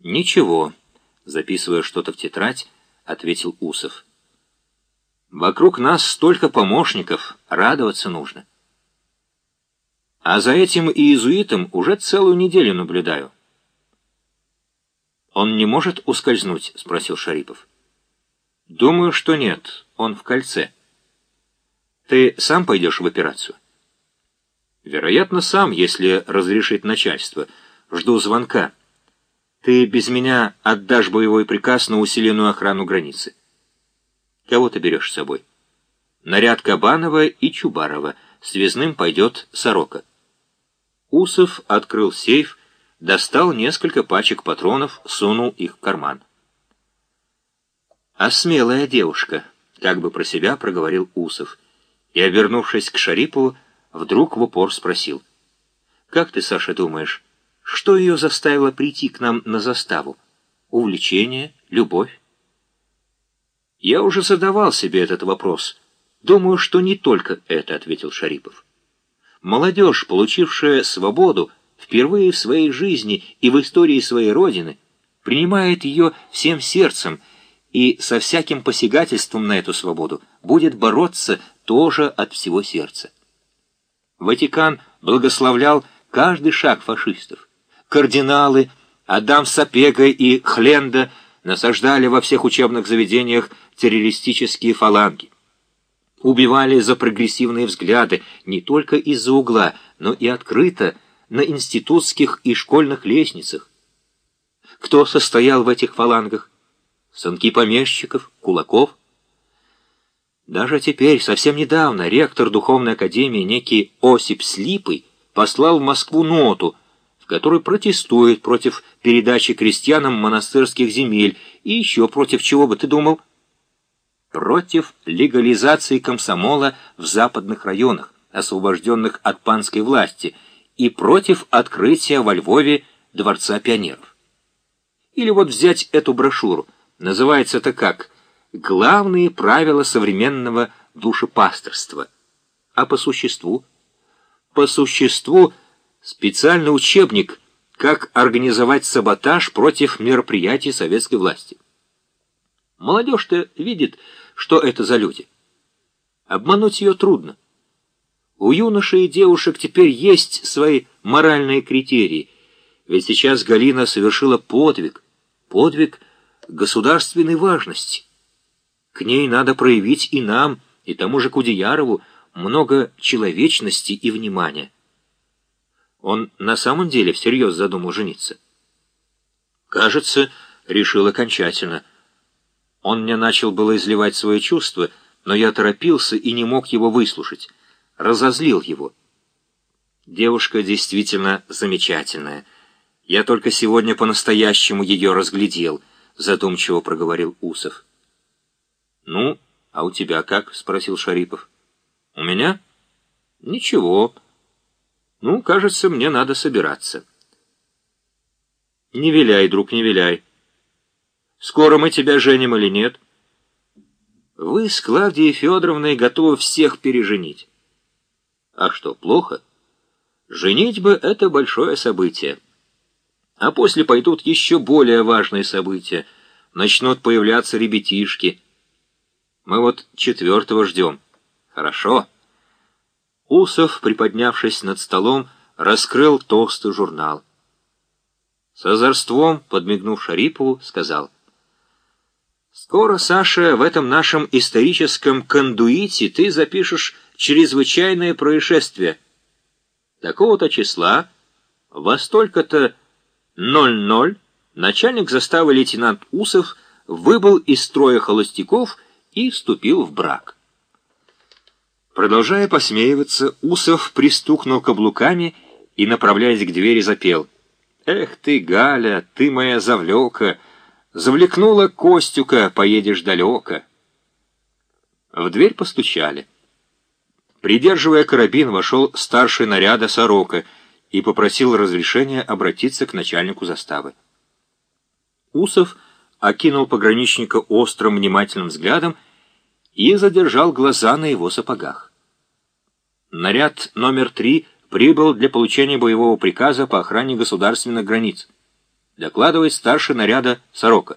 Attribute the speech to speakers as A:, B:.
A: «Ничего», — записывая что-то в тетрадь, ответил Усов. «Вокруг нас столько помощников, радоваться нужно. А за этим иезуитом уже целую неделю наблюдаю». «Он не может ускользнуть?» — спросил Шарипов. «Думаю, что нет. Он в кольце. Ты сам пойдешь в операцию?» «Вероятно, сам, если разрешит начальство. Жду звонка». Ты без меня отдашь боевой приказ на усиленную охрану границы. Кого ты берешь с собой? Наряд Кабанова и Чубарова. Связным пойдет Сорока. Усов открыл сейф, достал несколько пачек патронов, сунул их в карман. «А смелая девушка», — как бы про себя проговорил Усов, и, обернувшись к Шарипову, вдруг в упор спросил. «Как ты, Саша, думаешь, что ее заставило прийти к нам на заставу? Увлечение? Любовь? Я уже задавал себе этот вопрос. Думаю, что не только это, ответил Шарипов. Молодежь, получившая свободу, впервые в своей жизни и в истории своей родины, принимает ее всем сердцем и со всяким посягательством на эту свободу будет бороться тоже от всего сердца. Ватикан благословлял каждый шаг фашистов кардиналы, Адам Сапега и Хленда насаждали во всех учебных заведениях террористические фаланги. Убивали за прогрессивные взгляды не только из-за угла, но и открыто на институтских и школьных лестницах. Кто состоял в этих фалангах? Сынки помещиков, кулаков? Даже теперь, совсем недавно, ректор Духовной Академии, некий Осип Слипый, послал в Москву ноту, который протестует против передачи крестьянам монастырских земель и еще против чего бы ты думал? Против легализации комсомола в западных районах, освобожденных от панской власти, и против открытия во Львове Дворца пионеров. Или вот взять эту брошюру. Называется это как «Главные правила современного душепасторства». А по существу? По существу – специальный учебник «Как организовать саботаж против мероприятий советской власти». Молодежь-то видит, что это за люди. Обмануть ее трудно. У юношей и девушек теперь есть свои моральные критерии, ведь сейчас Галина совершила подвиг, подвиг государственной важности. К ней надо проявить и нам, и тому же Кудеярову много человечности и внимания. Он на самом деле всерьез задумал жениться? Кажется, решил окончательно. Он мне начал было изливать свои чувства, но я торопился и не мог его выслушать. Разозлил его. Девушка действительно замечательная. Я только сегодня по-настоящему ее разглядел, задумчиво проговорил Усов. «Ну, а у тебя как?» — спросил Шарипов. «У меня?» «Ничего». Ну, кажется, мне надо собираться. Не виляй, друг, не виляй. Скоро мы тебя женим или нет? Вы с Клавдией Федоровной готовы всех переженить. А что, плохо? Женить бы — это большое событие. А после пойдут еще более важные события. Начнут появляться ребятишки. Мы вот четвертого ждем. Хорошо. Усов, приподнявшись над столом, раскрыл толстый журнал. С озорством, подмигнув Шарипову, сказал, «Скоро, Саша, в этом нашем историческом кондуите ты запишешь чрезвычайное происшествие. Такого-то числа, во столько-то 00, начальник заставы лейтенант Усов выбыл из строя холостяков и вступил в брак». Продолжая посмеиваться, Усов пристукнул каблуками и, направляясь к двери, запел. «Эх ты, Галя, ты моя завлека, завлекнула Костюка, поедешь далеко». В дверь постучали. Придерживая карабин, вошел старший наряда сорока и попросил разрешения обратиться к начальнику заставы. Усов окинул пограничника острым внимательным взглядом и задержал глаза на его сапогах. Наряд номер три прибыл для получения боевого приказа по охране государственных границ. Докладывает старший наряда Сорока.